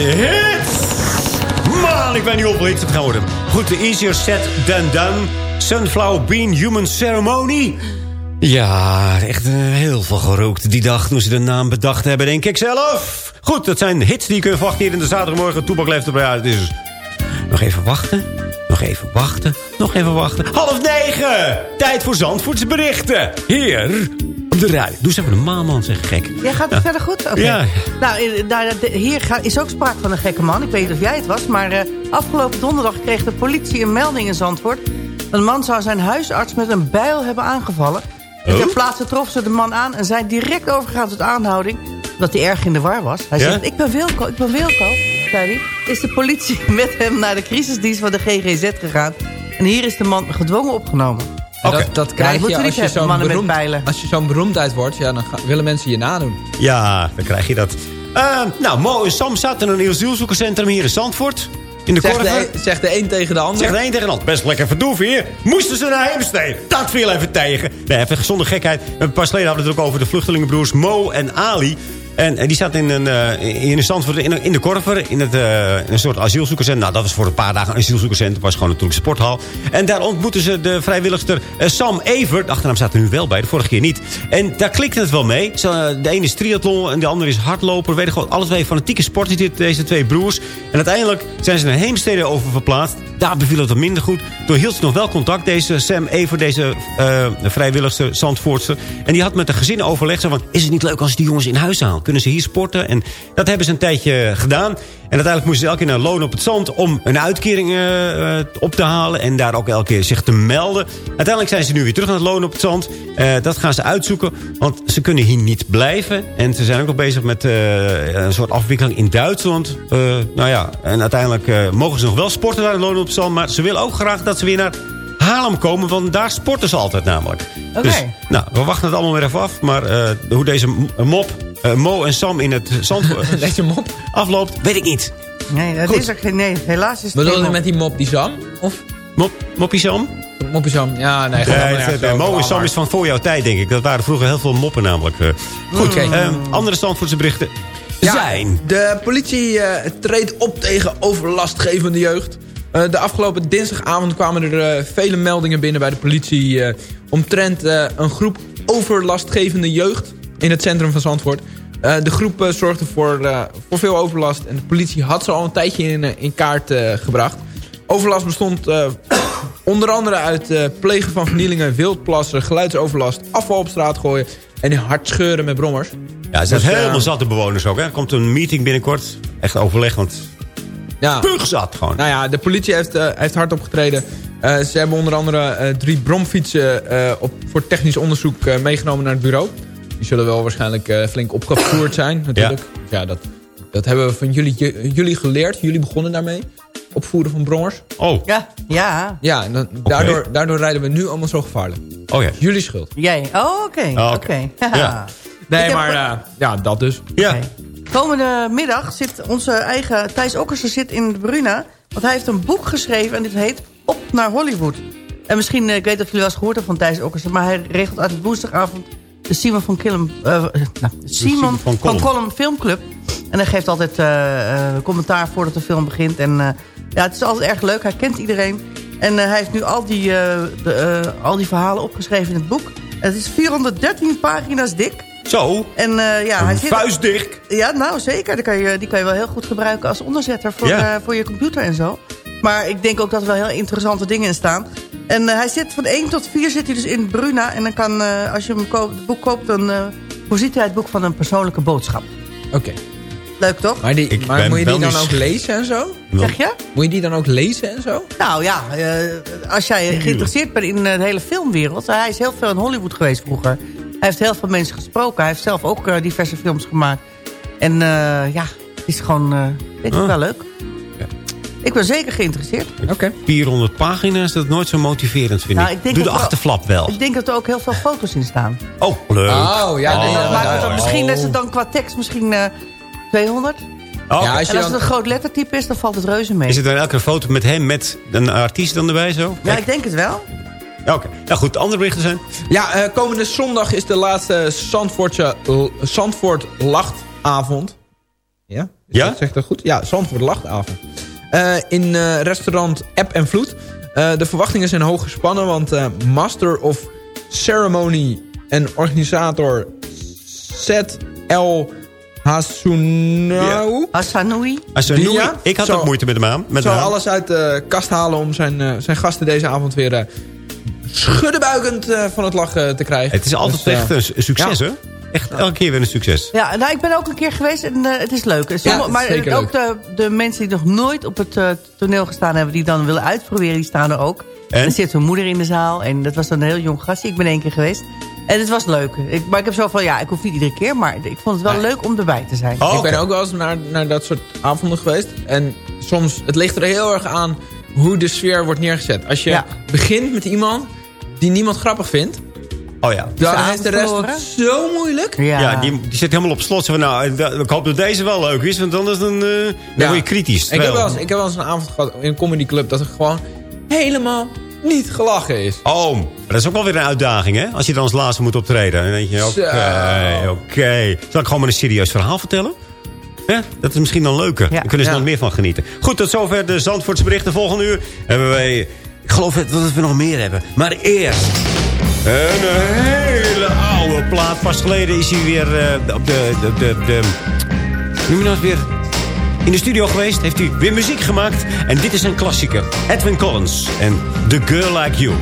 Hits. Man, ik weet niet hits het gaan worden. Goed, de Easier Set Than Done. Sunflower Bean Human Ceremony. Ja, echt eh, heel veel gerookt die dag toen ze de naam bedacht hebben, denk ik zelf. Goed, dat zijn hits die je kunt verwachten hier in de zaterdagmorgen. Toepak leeft erbij uit. Is nog even wachten. Nog even wachten. Nog even wachten. Half negen. Tijd voor Zandvoortse berichten. Hier op de rij. Doe eens even een maanman, zeg gek. Jij gaat het Ja. verder goed? Oké. Ja. Nou, in- nou, de- hier is ook sprake van een gekke man. Ik weet niet of jij het was. Maar eh, afgelopen donderdag kreeg de politie een melding in Zandvoort. Een man zou zijn huisarts met een bijl hebben aangevallen. En Oh? ter plaatse trof ze de man aan en zijn direct overgegaan tot aanhouding. Omdat hij erg in de war was. Hij Ja? zegt, ik ben Wilco, ik ben Wilco, zei hij. Is de politie met hem naar de crisisdienst van de GGZ gegaan. En hier is de man gedwongen opgenomen. Dat, krijg je als je zo'n beroemd, als je zo'n beroemdheid wordt. Ja, dan willen mensen je nadoen. Ja, dan krijg je dat. Eh, nou, Mo en Sam zaten in een asielzoekerscentrum hier in Zandvoort. In de Zegt de, zegt de een tegen de ander. Zegt de een tegen de ander. Best lekker verdoeven hier. Moesten ze naar Heemstede. Dat viel even tegen. Nee, even zonder gekheid. Een paar geleden hadden we het ook over de vluchtelingenbroers Mo en Ali. En, en die zaten in een, eh, in een Zandvoort, in, een- in de Korver, in, het, eh, in een soort asielzoekerscentrum. Nou, dat was voor een paar dagen een asielzoekerscentrum. Het was gewoon natuurlijk een sporthal. En daar ontmoetten ze de vrijwilligster eh, Sam Evert. De achternaam staat er nu wel bij, de vorige keer niet. En daar klikte het wel mee. Eh, de ene is triathlon en de andere is hardloper. Weet gewoon alle twee fanatieke sporters, dit- deze twee broers. En uiteindelijk zijn ze naar Heemstede over verplaatst. Daar beviel het wat minder goed. Toen hield ze nog wel contact, deze Sam Evert, deze eh vrijwilligster, Zandvoortster. En die had met een gezin overlegd. Zo van, is het niet leuk als die jongens in huis haal? Kunnen ze hier sporten? En dat hebben ze een tijdje gedaan. En uiteindelijk moesten ze elke keer naar loon op het zand... om een uitkering eh, eh, op te halen. En daar ook elke keer zich te melden. Uiteindelijk zijn ze nu weer terug naar het loon op het zand. Eh, dat gaan ze uitzoeken. Want ze kunnen hier niet blijven. En ze zijn ook nog bezig met een soort afwikkeling in Duitsland. Nou ja, en uiteindelijk mogen ze nog wel sporten naar het loon op het zand. Maar ze willen ook graag dat ze weer naar Haarlem komen. Want daar sporten ze altijd namelijk. Oké. Dus, nou, we wachten het allemaal weer even af. Maar hoe deze mop, eh, Mo en Sam in het zand mop? afloopt, weet ik niet. Nee, dat Goed. is er geen... Nee, helaas is het Bedoel je met die mop die Sam? Of Mop, Moppie Sam? Moppie Sam? Ja, nee. Nee. Mo en Sam is van voor jouw tijd, denk ik. Dat waren vroeger heel veel moppen namelijk. eh. Goed, ehm, andere Zandvoortse berichten Ja, zijn... De politie eh, treedt op tegen overlastgevende jeugd. Eh, de afgelopen dinsdagavond kwamen er eh, vele meldingen binnen bij de politie... eh, omtrent eh, een groep overlastgevende jeugd in het centrum van Zandvoort. Eh, de groep eh, zorgde voor, eh, voor veel overlast en de politie had ze al een tijdje in, in kaart gebracht. Overlast bestond onder andere uit plegen van vernielingen, wildplassen, geluidsoverlast, afval op straat gooien en hard scheuren met brommers. Ja, ze zijn Dus, helemaal zat de bewoners ook. Hè. Er komt een meeting binnenkort. Echt overleg, want Ja. pugzat gewoon. Nou ja, de politie heeft, eh, heeft hard opgetreden. Ze hebben onder andere drie bromfietsen op, voor technisch onderzoek meegenomen naar het bureau. Die zullen wel waarschijnlijk eh, flink opgevoerd zijn, natuurlijk. Ja, ja dat, dat hebben we van jullie, ju- jullie geleerd. Jullie begonnen daarmee. Opvoeren van brommers. Oh. Ja, ja. Ja, en dan, daardoor, daardoor rijden we nu allemaal zo gevaarlijk. Oh ja. Jullie schuld. Jij. Oh, oké. Oh, oké. Ja. Nee, Ik heb- maar eh, ja, dat dus. Ja. Komende middag zit onze eigen Thijs Okkersen zit in de Bruna. Want hij heeft een boek geschreven en dit heet Op naar Hollywood. En misschien, eh, ik weet niet of jullie wel eens gehoord hebben van Thijs Okkersen... maar hij regelt uit woensdagavond de Simon van Killen... eh, nou, de Simon van. Kolm Filmclub. En hij geeft altijd eh, eh, commentaar voordat de film begint. En eh, ja, het is altijd erg leuk. Hij kent iedereen. En eh, hij heeft nu al die, eh, de, eh, al die verhalen opgeschreven in het boek. Het is 413 pagina's dik. Zo. En eh, ja, hij zit... Vuistdicht. Ja, nou zeker. Die kan, je, die kan je wel heel goed gebruiken als onderzetter voor, Ja. eh, voor je computer en zo. Maar ik denk ook dat er wel heel interessante dingen in staan. En eh, hij zit van 1 tot 4 zit hij dus in Bruna. En dan kan, eh, als je hem koopt, het boek koopt, dan eh, voorziet hij het boek van een persoonlijke boodschap. Oké. Leuk toch? Maar, die, Ik maar ben moet je die dan ook lezen en zo? Zeg je? Moet je die dan ook lezen en zo? Nou ja, eh, als jij geïnteresseerd bent in eh, de hele filmwereld. Hij is heel veel in Hollywood geweest vroeger. Hij heeft heel veel mensen gesproken. Hij heeft zelf ook eh, diverse films gemaakt. En eh, ja, het is gewoon, eh denk ik Ah. wel leuk. Ik ben zeker geïnteresseerd. Oké. 400 pagina's, dat is nooit zo motiverend, vind Nou, ik. Doe de achterflap wel. Ik denk dat er ook heel veel foto's in staan. Oh, leuk. Oh, ja, nee, dat maakt het ja. misschien, Oh. is het dan qua tekst misschien eh 200. Oh, Ja, als je en als het een groot lettertype is, dan valt het reuze mee. Is het dan elke foto met hem, met een artiest dan erbij zo? Ja, ik denk het wel. Oké. Nou goed, de andere berichten zijn... Ja, eh, komende zondag is de laatste Zandvoortse, Zandvoort Lachtavond. Ja? Is Ja? Dat, zegt dat goed? Ja, Zandvoort Lachtavond. Eh, in eh, restaurant App en Vloed. Eh, de verwachtingen zijn hoog gespannen, want eh, Master of Ceremony en organisator Zet El Hasunau... Noem- ja? ik had Zo. ook moeite met de naam. Met naam. alles uit de kast halen om zijn, eh, zijn gasten deze avond weer eh schuddenbuikend eh, van het lachen te krijgen. Het is altijd Dus, echt een su- succes, ja. hè? Echt elke keer weer een succes. Ja, nou, ik ben ook een keer geweest en eh, het is leuk. Sommige- Ja, maar zeker ook de, de mensen die nog nooit op het eh, toneel gestaan hebben... die dan willen uitproberen, die staan er ook. En? Er zit mijn moeder in de zaal en dat was dan een heel jong gastje. Ik ben één keer geweest. En het was leuk. Ik, maar ik heb zo van, ja, ik hoef niet iedere keer... maar ik vond het wel leuk om erbij te zijn. Oh, ik ben ook wel eens naar, naar dat soort avonden geweest. En soms, het ligt er heel erg aan hoe de sfeer wordt neergezet. Als je Ja. begint met iemand die niemand grappig vindt... Oh ja. dan avond is de rest het zo moeilijk. Ja, Ja, die, die zit helemaal op slot. Van, nou, ik hoop dat deze wel leuk is, want anders dan, eh, dan Ja. word je kritisch. Ik heb, wel eens, ik heb wel eens een avond gehad in een comedyclub... dat er gewoon helemaal niet gelachen is. Oh, maar dat is ook wel weer een uitdaging, hè? Als je dan als laatste moet optreden. Dan denk je, oké, oké. Zal ik gewoon maar een serieus verhaal vertellen? Ja, dat is misschien dan leuker. Daar kunnen ze Ja. nog meer van genieten. Goed, tot zover de Zandvoortse berichten. Volgende uur hebben wij... Ik geloof dat we nog meer hebben. Maar eerst... Een hele oude plaat. Pas geleden is hij weer eh, op de... de, de, de noem je weer? In de studio geweest. Heeft hij weer muziek gemaakt. En dit is een klassieker. Edwin Collins en The Girl Like You.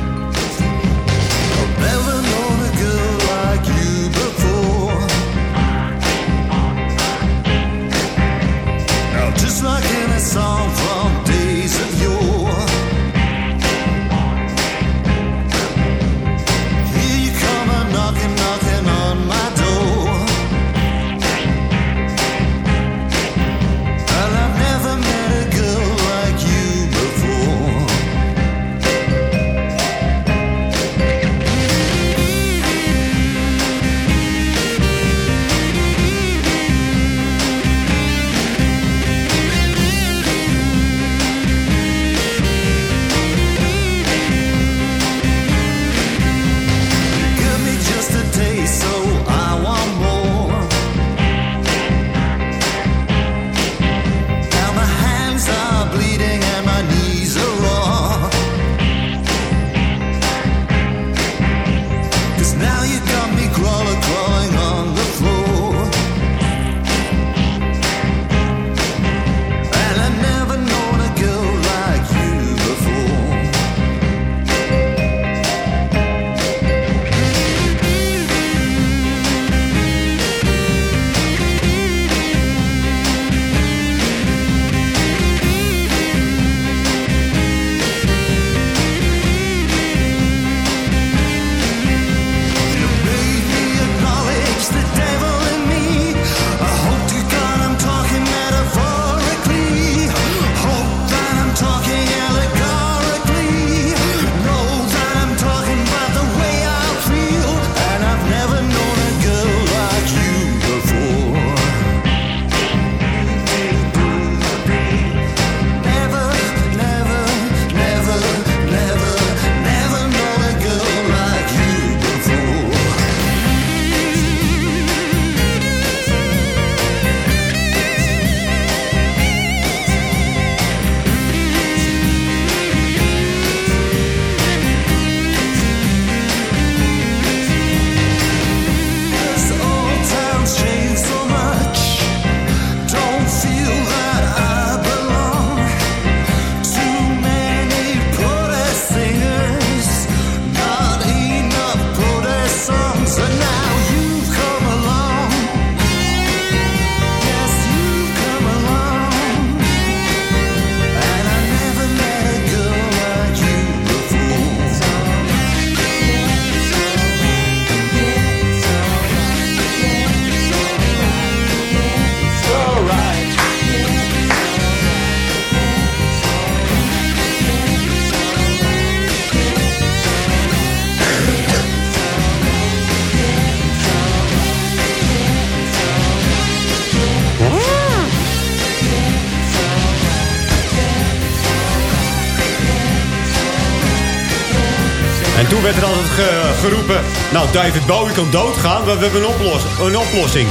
Toen werd er altijd ge- geroepen... Nou, David Bowie kan doodgaan, we hebben een, een oplossing.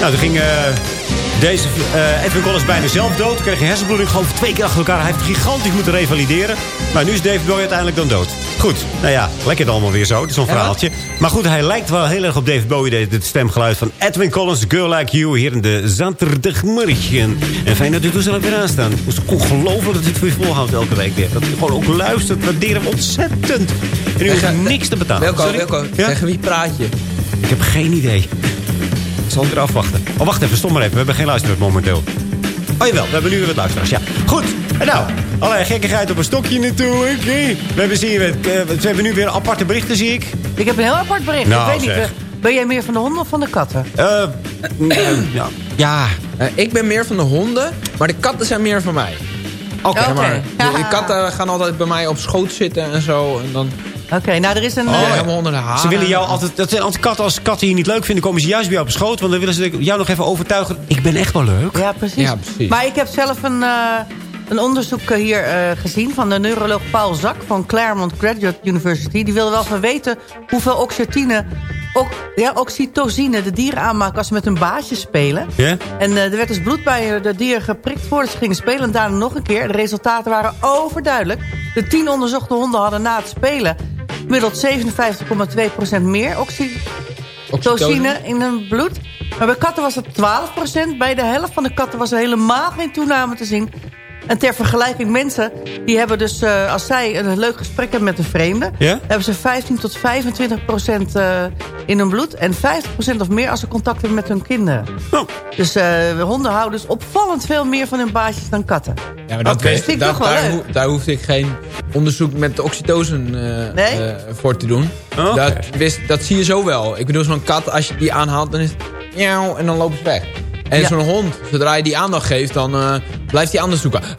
Nou, toen ging eh, deze eh, Edwin Collins bijna zelf dood. Kreeg hij hersenbloeding gewoon twee keer achter elkaar. Hij heeft gigantisch moeten revalideren. Maar nu is David Bowie uiteindelijk dan dood. Goed, nou ja, lekker dan allemaal weer zo. Zo'n verhaaltje. Maar goed, hij lijkt wel heel erg op David Bowie. Dit het stemgeluid van Edwin Collins, Girl Like You... hier in de zaterdagmorgen. En fijn dat u toestel weer aanstaan. Het is ongelooflijk dat dit voor je volhoudt elke week weer. Dat u gewoon ook luistert. Waarderen we ontzettend. En u hoeft niks te betalen. Welko, Sorry? Welko, Ja? tegen wie praat je? Ik heb geen idee. Ik zal het weer afwachten. Oh, wacht even, stom maar even. We hebben geen luisteraars momenteel. Oh jawel, we hebben nu weer wat luisteraars. Ja, goed. En nou, allerlei gekkigheid op een stokje natuurlijk. We hebben, zien, we, eh, we hebben nu weer aparte berichten, zie ik. Ik heb een heel apart bericht. Nou, ik weet niet, zeg. eh, ben jij meer van de honden of van de katten? Eh, ja. ja. Eh, ik ben meer van de honden, maar de katten zijn meer van mij. Oké. Maar, de, de katten gaan altijd bij mij op schoot zitten en zo. En dan Oké, nou er is een... oh, eh, helemaal onder de haren. Ze willen jou altijd... Dat zijn altijd katten. Als katten je niet leuk vinden, komen ze juist bij jou op schoot. Want dan willen ze jou nog even overtuigen. Ik ben echt wel leuk. Ja, precies. Ja, precies. Maar ik heb zelf een, eh, een onderzoek eh, hier eh, gezien... van de neuroloog Paul Zak van Claremont Graduate University. Die wilde wel van weten hoeveel oxytocine, ook, ja, oxytocine de dieren aanmaken... als ze met hun baasjes spelen. Ja? En eh, er werd dus bloed bij de dieren geprikt voordat ze gingen spelen. En daarna nog een keer. De resultaten waren overduidelijk. De tien onderzochte honden hadden na het spelen... gemiddeld 57,2% meer oxytocine in hun bloed. Maar bij katten was het 12%. Bij de helft van de katten was er helemaal geen toename te zien. En ter vergelijking, mensen die hebben dus, eh, als zij een leuk gesprek hebben met een vreemde... Ja? hebben ze 15 tot 25 procent eh, in hun bloed... en 50 procent of meer als ze contact hebben met hun kinderen. Oh. Dus eh, honden houden dus opvallend veel meer van hun baasjes dan katten. Ja, maar dat Vind ik daar, toch wel daar, leuk. hoef- daar hoefde ik geen onderzoek met oxytocin eh, Nee? eh, voor te doen. Dat, wist, dat zie je zo wel. Ik bedoel, zo'n kat, als je die aanhaalt, dan is het... En dan loopt het weg. En Ja. zo'n hond, zodra je die aandacht geeft, dan eh, blijft hij anders zoeken.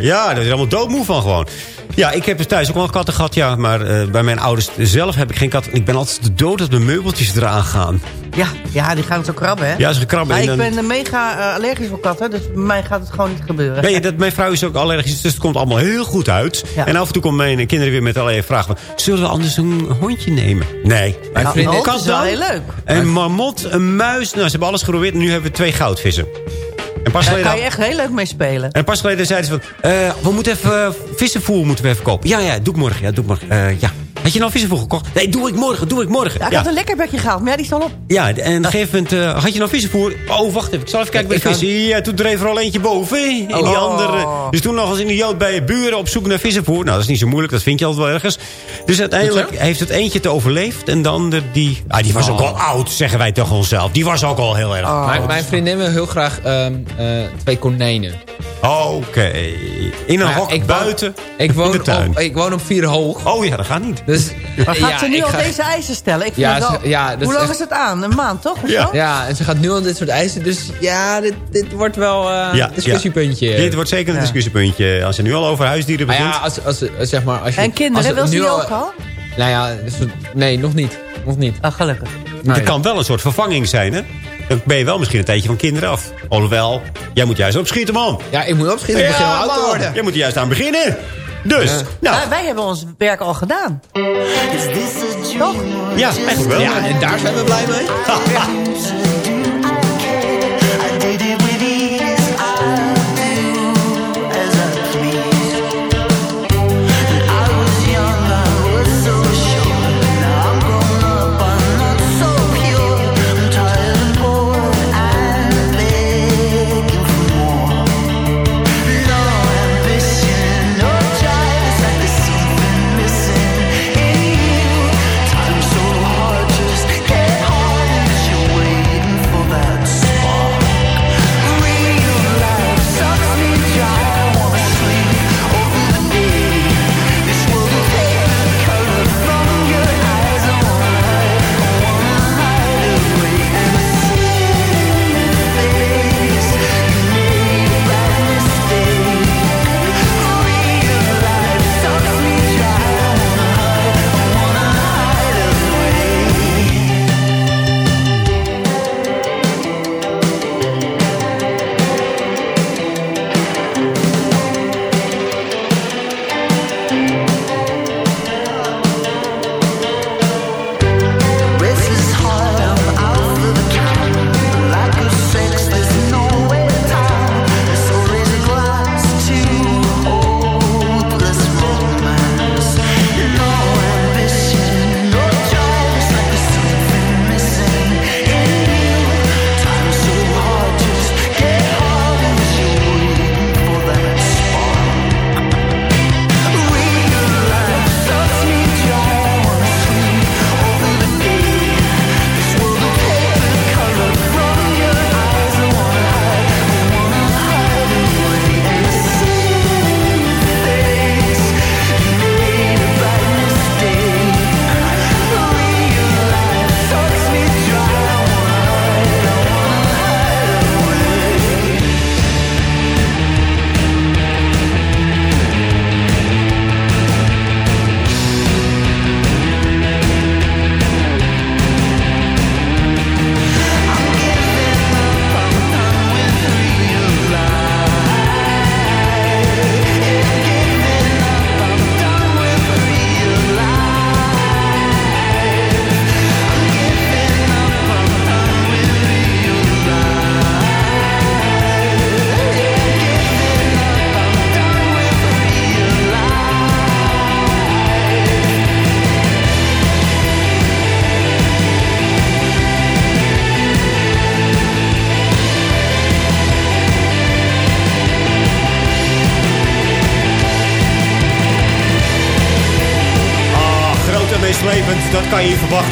Ja, daar is allemaal doodmoe van gewoon. Ja, ik heb dus thuis ook wel katten gehad, ja. Maar eh, bij mijn ouders zelf heb ik geen kat. Ik ben altijd de dood dat mijn meubeltjes eraan gaan. Ja, ja, die gaan zo krabben, hè? Ja, ze krabben. Ik ben eh, mega eh, allergisch voor katten, dus bij mij gaat het gewoon niet gebeuren. Weet je, dat, mijn vrouw is ook allergisch, dus het komt allemaal heel goed uit. Ja. En af en toe komen mijn kinderen weer met allerlei vragen. Zullen we anders een hondje nemen? Nee. Mijn Nou, een kat is wel heel leuk. Een marmot, een muis. Nou, ze hebben alles geprobeerd en nu hebben we twee goudvissen. En pas Daar geleden, kan je echt heel leuk mee spelen. en pas geleden zeiden ze van... eh, we moeten even eh, vissenvoer moeten we even kopen. Ja, ja, doe ik morgen. Ja, doe ik morgen. Ja. Had je nou vissenvoer gekocht? Nee, doe ik morgen, doe ik morgen. Ja, ik Ja, had een lekker bekje gehaald, maar ja, die is al op. ja en op een gegeven moment eh, had je nou vissenvoer. Oh, wacht even. Ik zal even kijken bij Ik de vissen. Ja, toen dreef er al eentje boven. In die Oh. andere. Dus toen nog eens in de jood bij je buren op zoek naar vissenvoer. Nou, dat is niet zo moeilijk. Dat vind je altijd wel ergens. Dus uiteindelijk heeft het eentje het overleefd. En de ander die... Ah, die was ook al oud, zeggen wij toch onszelf. Die was ook al heel erg Oh. Mijn, mijn vriendin wil heel graag ehm, eh, twee konijnen. Oké. In een Maar hok ik woon- buiten Ik in woon, de tuin. op, ik woon op vier hoog. Oh ja, dat gaat niet. Dus, Maar gaat ja, ze nu ik al ga- deze eisen stellen? Ik vind Ja, het wel... ze- ja, dat Hoe is lang echt- is het aan? Een maand, toch? Of Ja. zo? Ja, en ze gaat nu al dit soort eisen. Dus ja, dit, dit wordt wel eh, Ja, een discussiepuntje. Dit wordt zeker een discussiepuntje. Als je nu al over huisdieren begint. ja, als, als, als, zeg maar, als je, En kinderen, wil ze nu die ook al? Nou ja, dus- nee, nog niet. Nog niet. Ah, gelukkig. Dat kan wel een soort vervanging zijn, hè? Dan ben je wel misschien een tijdje van kinderen af. Alhoewel, jij moet juist opschieten, man. Ja, ik moet opschieten. Ik begin al oud te worden. Jij moet er juist aan beginnen. Dus, nou, Maar wij hebben ons werk al gedaan. Toch? ja, eigenlijk wel. Ja, en daar zijn we blij mee.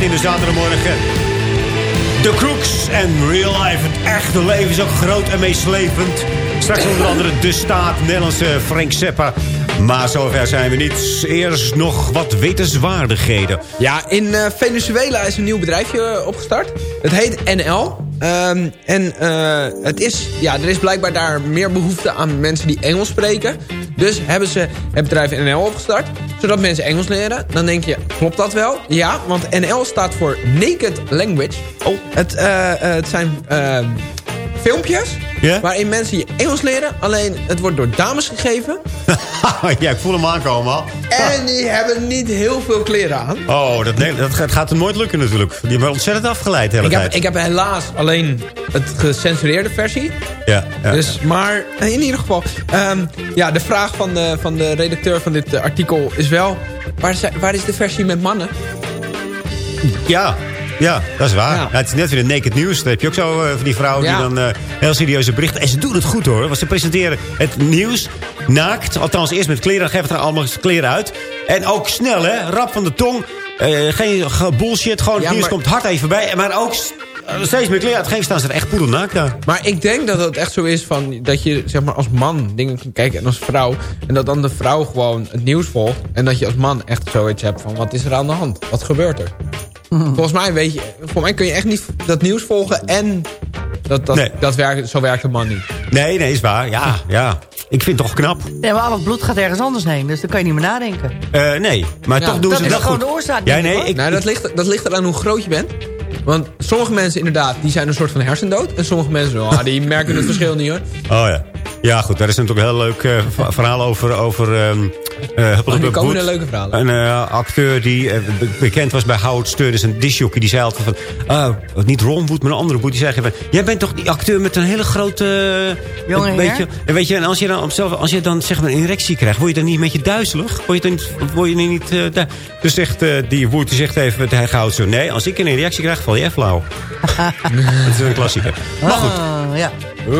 in de zaterdagmorgen. De Crooks en Real Life. Het echte leven is ook groot en meeslepend. Straks onder andere de staat, Nederlandse Frank Zappa. Maar zover zijn we niet. Eerst nog wat wetenswaardigheden. Ja, in eh, Venezuela is een nieuw bedrijfje eh, opgestart. Het heet NL. Ehm, en eh, het is, ja, er is blijkbaar daar meer behoefte aan mensen die Engels spreken. Dus hebben ze het bedrijf NL opgestart. Zodat mensen Engels leren. Dan denk je, klopt dat wel? Ja, want NL staat voor Naked Language. Oh. Het, eh, eh, het zijn ehm, filmpjes Waarin mensen je Engels leren. Alleen het wordt door dames gegeven. ja, ik voel hem aankomen al. En die hebben niet heel veel kleren aan. Oh, dat, dat gaat- hem nooit lukken natuurlijk. Die hebben ontzettend afgeleid de hele Ik heb, tijd. ik heb helaas alleen het gecensureerde versie. Ja, ja. Dus, maar in ieder geval. ehm, ja, de vraag van de, van de redacteur van dit eh, artikel is wel... Waar is, waar is de versie met mannen? Ja, ja, dat is waar. Ja. Het is net weer een naked news. Dan heb je ook zo eh, van die vrouwen Ja. die dan eh, heel serieuze berichten... En ze doen het goed hoor. Want ze presenteren het nieuws naakt. Althans eerst met kleren. Dan geven ze er allemaal kleren uit. En ook snel hè. Rap van de tong. Eh, geen ge- bullshit. Gewoon het Ja, nieuws maar- komt hard even bij. Maar ook steeds meer kleren uitgeven. Staan ze er echt poedelnaakt daar. Maar ik denk dat het echt zo is van dat je zeg maar als man dingen kan kijken en als vrouw. En dat dan de vrouw gewoon het nieuws volgt. En dat je als man echt zoiets hebt van wat is er aan de hand? Wat gebeurt er? Volgens mij weet je, volgens mij kun je echt niet dat nieuws volgen en dat, dat, Nee. dat werkt, zo werkt de man niet. Nee, nee, is waar. Ja, ja. Ik vind het toch knap. Ja, maar al het bloed gaat ergens anders heen. Dus dan kan je niet meer nadenken. Eh, nee, maar Ja, toch doen dat ze is dat gewoon goed. de oorzaak, Ja, nee, ik, Nou, dat ligt, dat ligt eraan hoe groot je bent. Want sommige mensen inderdaad, die zijn een soort van hersendood. En sommige mensen, oh, die merken het verschil niet hoor. Oh ja. Ja, goed. Daar is natuurlijk een heel leuk eh, verhaal over... over ehm eh, Oh, komen er leuke verhalen. Een eh, acteur die eh, be- bekend was bij Howard Stern. Dus een disjockey. Die zei altijd van... ah, niet Ron Wood, maar een andere Wood. Die zei van... Jij bent toch die acteur met een hele grote... eh, Jonge weet heer? je, en weet je, en als je dan, op zelf, als je dan zeg maar een erectie krijgt... word je dan niet een beetje duizelig? Word je dan niet... Word je dan niet eh, du- dus zegt eh, die Wood, die zegt even tegen Howard Stern... Nee, als ik een erectie krijg, val je flauw. dat is een klassieker. Maar goed. Ah, ja.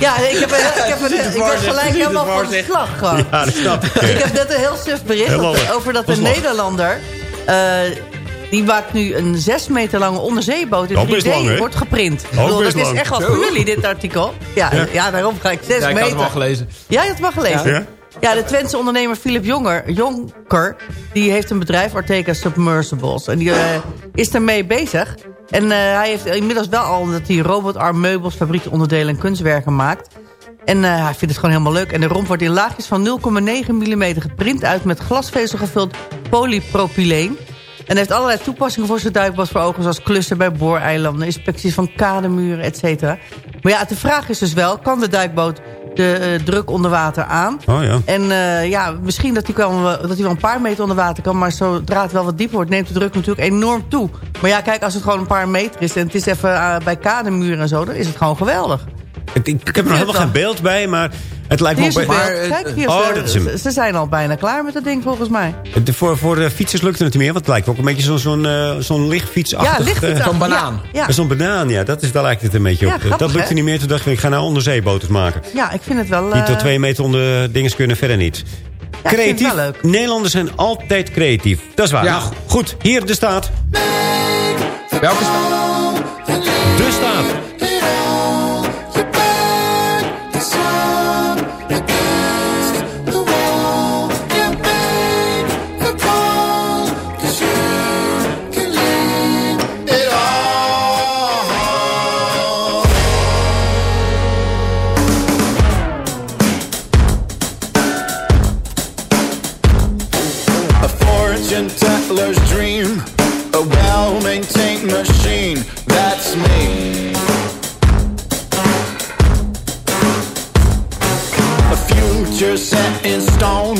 ja, ik heb, een- ik heb, een- ik ben gelijk helemaal van de slag gewoon. Ja, dat snap ik. Ik heb net een heel suf bericht over dat een. Nederlander... eh, die maakt nu een zes meter lange onderzeeboot in Dat is best 3D. lang, hè? wordt geprint. Dat bedoel, is dat best is lang. echt wat voor jullie, dit artikel. Ja, ja. Ja. daarom ga ik zes Ja, ik meter. had hem al gelezen. Ja, je had het wel gelezen. Ja? Ja, de Twentse ondernemer Philip Jonger, Jonker... die heeft een bedrijf, Ortega Submersibles. En die eh, is ermee bezig. En eh, hij heeft inmiddels wel al dat hij robotarm meubels, fabrieksonderdelen en kunstwerken maakt. En eh, hij vindt het gewoon helemaal leuk. En de romp wordt in laagjes van 0,9 mm geprint uit... met glasvezel gevuld polypropyleen. En heeft allerlei toepassingen voor zijn duikbas voor ogen... zoals klussen bij booreilanden, inspecties van kademuren, et cetera. Maar ja, de vraag is dus wel... kan de duikboot de eh, druk onder water aan? Oh ja. En eh, ja, misschien dat hij, wel, dat hij wel een paar meter onder water kan... maar zodra het wel wat dieper wordt, neemt de druk natuurlijk enorm toe. Maar ja, kijk, als het gewoon een paar meter is... en het is even bij kademuren en zo... dan is het gewoon geweldig. Ik, ik, ik heb er nog helemaal geen beeld bij, maar het lijkt me bij- beeld. Kijk, hier, Oh, ze, dat is hem. ze- ze zijn al bijna klaar met dat ding volgens mij. De- voor, voor de fietsers lukt het niet meer, want het lijkt ook een beetje zo'n zo'n eh, zo'n lichtfietsachtig... Ja, lichtfiets. eh, Zo'n banaan. Ja, ja. Zo'n banaan, ja. Dat is, daar lijkt het een beetje Ja, op. grappig, dat lukte niet meer. Toen dacht ik, ik ga nou onderzeeboters maken. ja, ik vind het wel... Die tot eh, twee meter onder dingen kunnen, verder niet. ja, ik vind het creatief. wel leuk. Nederlanders zijn altijd creatief. Dat is waar. Ja. Nou, goed, hier de staat. Welke staat? De staat. In stone,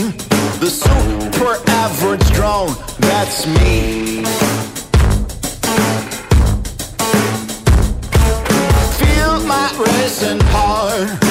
the super average drone. That's me. Feel my racing heart,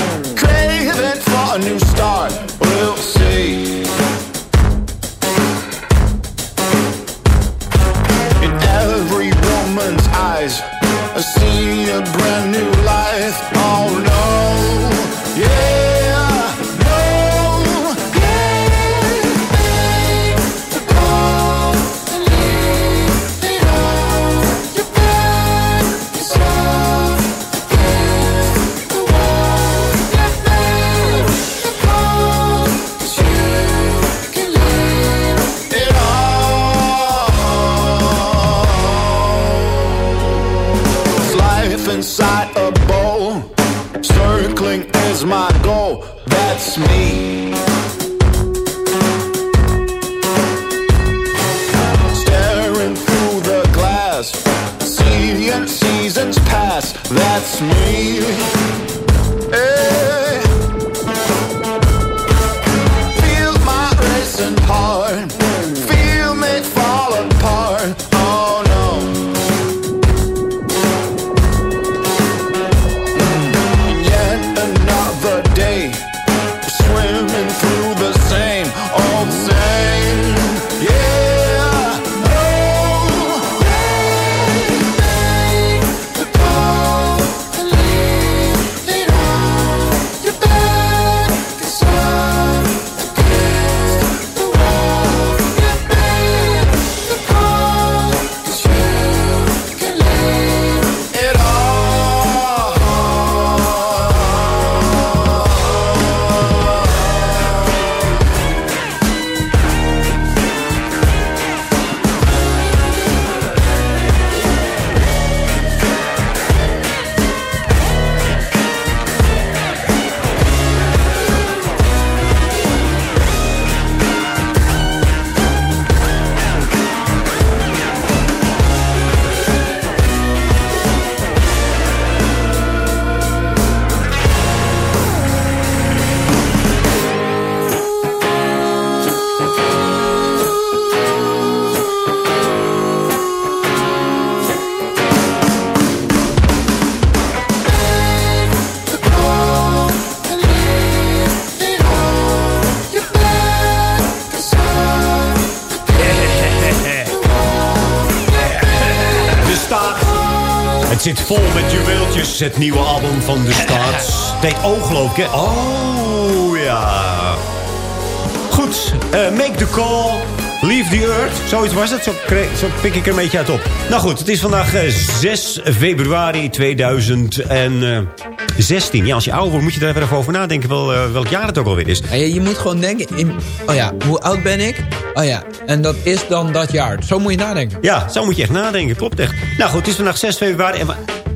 het nieuwe album van De Staat. Het heet O, geloof ik, hè? Oh, ja. Goed, eh, make the call, leave the earth. Zoiets was het, zo, zo pik ik er een beetje uit op. Nou goed, het is vandaag eh, 6 februari 2016. Ja, als je ouder wordt moet je daar even over nadenken wel, eh, welk jaar het ook alweer is. Ja, je, moet gewoon denken, in, oh ja, hoe oud ben ik? Oh ja, en dat is dan dat jaar. Zo moet je nadenken. Ja, zo moet je echt nadenken. Klopt echt. Nou goed, het is vandaag 6 februari. En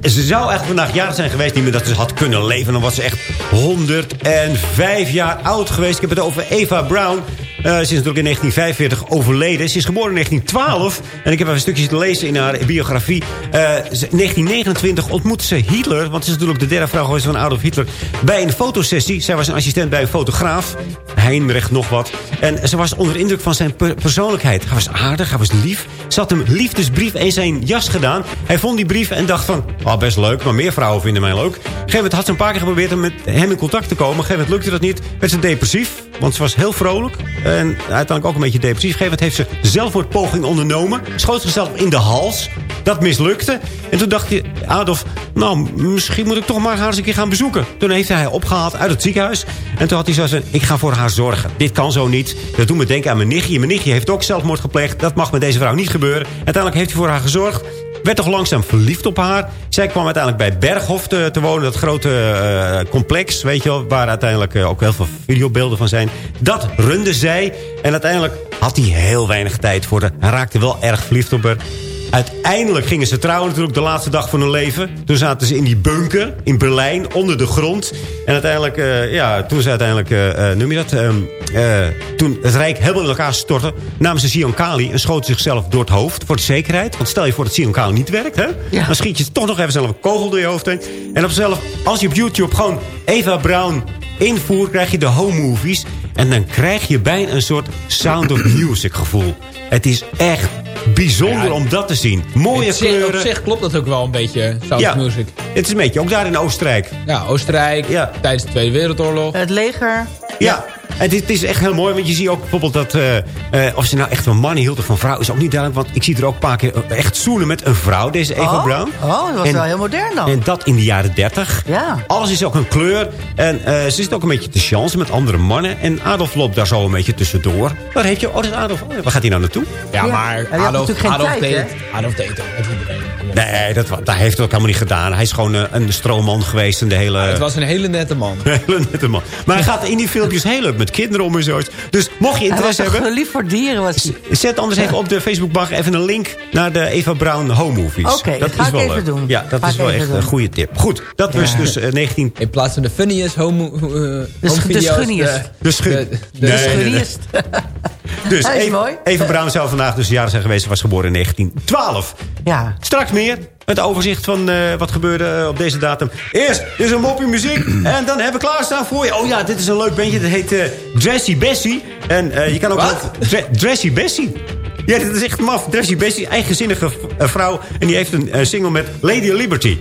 ze zou eigenlijk vandaag jarig zijn geweest. Niet meer dat ze had kunnen leven. Dan was ze echt 105 jaar oud geweest. Ik heb het over Eva Brown. Eh, ze is natuurlijk in 1945 overleden. Ze is geboren in 1912. En ik heb even een stukje te lezen in haar biografie. Eh, ze- 1929 ontmoette ze Hitler. Want ze is natuurlijk de derde vrouw geweest van Adolf Hitler. Bij een fotosessie. Zij was een assistent bij een fotograaf. Heinrich nog wat. En ze was onder de indruk van zijn per- persoonlijkheid. Hij was aardig, hij was lief. Ze had hem een liefdesbrief in zijn jas gedaan. Hij vond die brief en dacht van... Oh, best leuk, maar meer vrouwen vinden mij leuk. Op had ze een paar keer geprobeerd om met hem in contact te komen. Lukte dat niet. Werd ze depressief, want ze was heel vrolijk. En uiteindelijk ook een beetje depressief. Gegeven moment heeft ze zelfmoordpoging ondernomen. Schoot zichzelf in de hals. Dat mislukte. En toen dacht hij, Adolf, nou, misschien moet ik toch maar haar eens een keer gaan bezoeken. Toen heeft hij haar opgehaald uit het ziekenhuis. En toen had hij zo gezegd, ik ga voor haar zorgen. Dit kan zo niet. Dat doet me denken aan mijn nichtje. Mijn nichtje heeft ook zelfmoord gepleegd. Dat mag met deze vrouw niet gebeuren. Uiteindelijk heeft hij voor haar gezorgd. Werd toch langzaam verliefd op haar. Zij kwam uiteindelijk bij Berghof te, wonen. Dat grote eh, complex, weet je wel. Waar uiteindelijk eh, ook heel veel videobeelden van zijn. Dat runde zij. En uiteindelijk had hij heel weinig tijd voor haar. Hij raakte wel erg verliefd op haar. Uiteindelijk gingen ze trouwen natuurlijk de laatste dag van hun leven. Toen zaten ze in die bunker in Berlijn, onder de grond. En uiteindelijk, eh, ja, toen ze uiteindelijk, eh, noem je dat? ehm, eh, toen het Rijk helemaal in elkaar stortte, namen ze Kali en schoten zichzelf door het hoofd voor de zekerheid. Want stel je voor dat Kali niet werkt, hè? Dan schiet je toch nog even zelf een kogel door je hoofd heen. En op zelf, als je op YouTube gewoon Eva Brown invoert, krijg je de home movies. En dan krijg je bijna een soort Sound of Music gevoel. Het is echt bijzonder Ja, om dat te zien. Mooie kleuren. Op zich klopt dat ook wel een beetje, South Ja. Music. Het is een beetje, ook daar in Oostenrijk. Ja, Oostenrijk, tijdens de Tweede Wereldoorlog. Het leger. Ja, het is, het is echt heel mooi. Want je ziet ook bijvoorbeeld dat... eh, eh, of ze nou echt van mannen hield of van vrouw... is ook niet duidelijk. Want ik zie er ook een paar keer eh, echt zoenen met een vrouw. Deze Eva Oh, Brown. oh, dat was En- wel heel modern dan. En dat in de jaren 30. Ja. Alles is ook een kleur. En eh, ze zit ook een beetje te chance met andere mannen. En Adolf loopt daar zo een beetje tussendoor. Waar heeft je... Oh, dat is Adolf. Oh, waar gaat hij nou naartoe? Ja, maar Adolf, natuurlijk geen Adolf, tijd, deed, Adolf deed met iedereen. Nee, dat, dat heeft hij ook helemaal niet gedaan. Hij is gewoon een stroomman geweest. En de hele... Het was een hele nette man. Hele nette man. Maar hij gaat in die filmpjes heel leuk met kinderen om en zo. Dus mocht je Hij interesse hebben... lief voor dieren. Was hij. Zet anders even op de Facebookbar even een link naar de Eva Brown Home Movies. Oké, dat ga is ik wel even leuk. doen. Ja, dat Ga is wel echt doen. een goede tip. Goed, dat was Ja. dus eh, 19... In plaats van de funniest home, eh de schunniest. De. Schunniest. Dus Hij. Eva Brown zou vandaag dus jaren zijn geweest. was geboren in 1912. Ja. Straks meer. Het overzicht van eh, wat gebeurde eh, op deze datum. Eerst is een mopje muziek. en dan hebben we klaarstaan voor je. Oh ja, dit is een leuk bandje. Dat heet eh, Dressy Bessie. En je kan ook... Wat? Dre- Dressy Bessie. Ja, dit is echt maf. Dressy Bessie, eigenzinnige vrouw. En die heeft een single met Lady Liberty.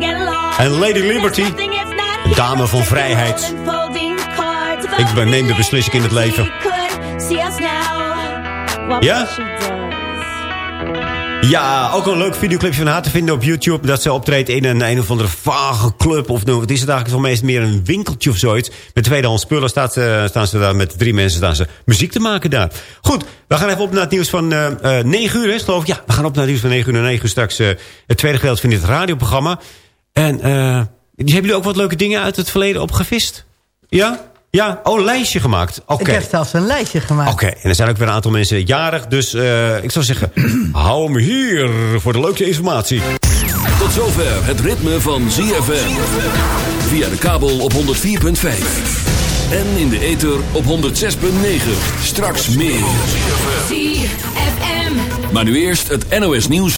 Get along. en Lady Liberty. Dame van vrijheid. Ik only neem de beslissing in het leven. Ja? Ja, ook een leuk videoclipje van haar te vinden op YouTube. Dat ze optreedt in een, een of andere vage club. Of wat is het eigenlijk? Is het meer een winkeltje of zoiets. Met tweedehands spullen staat, staan ze daar met drie mensen staan ze muziek te maken daar. Goed, we gaan even op naar het nieuws van eh eh 9 uur, is, geloof ik. Ja, we gaan op naar het nieuws van 9 uur. En 9 uur straks eh, het tweede gedeelte van dit radioprogramma. En eh hebben jullie ook wat leuke dingen uit het verleden opgevist? Ja? Ja? Oh, een lijstje gemaakt. Oké. Ik heb zelfs een lijstje gemaakt. Oké, en er zijn ook weer een aantal mensen jarig. Dus eh, ik zou zeggen, hou hem hier voor de leuke informatie. Tot zover het ritme van ZFM. Via de kabel op 104.5. En in de ether op 106.9. Straks meer. ZFM. Maar nu eerst het NOS nieuws.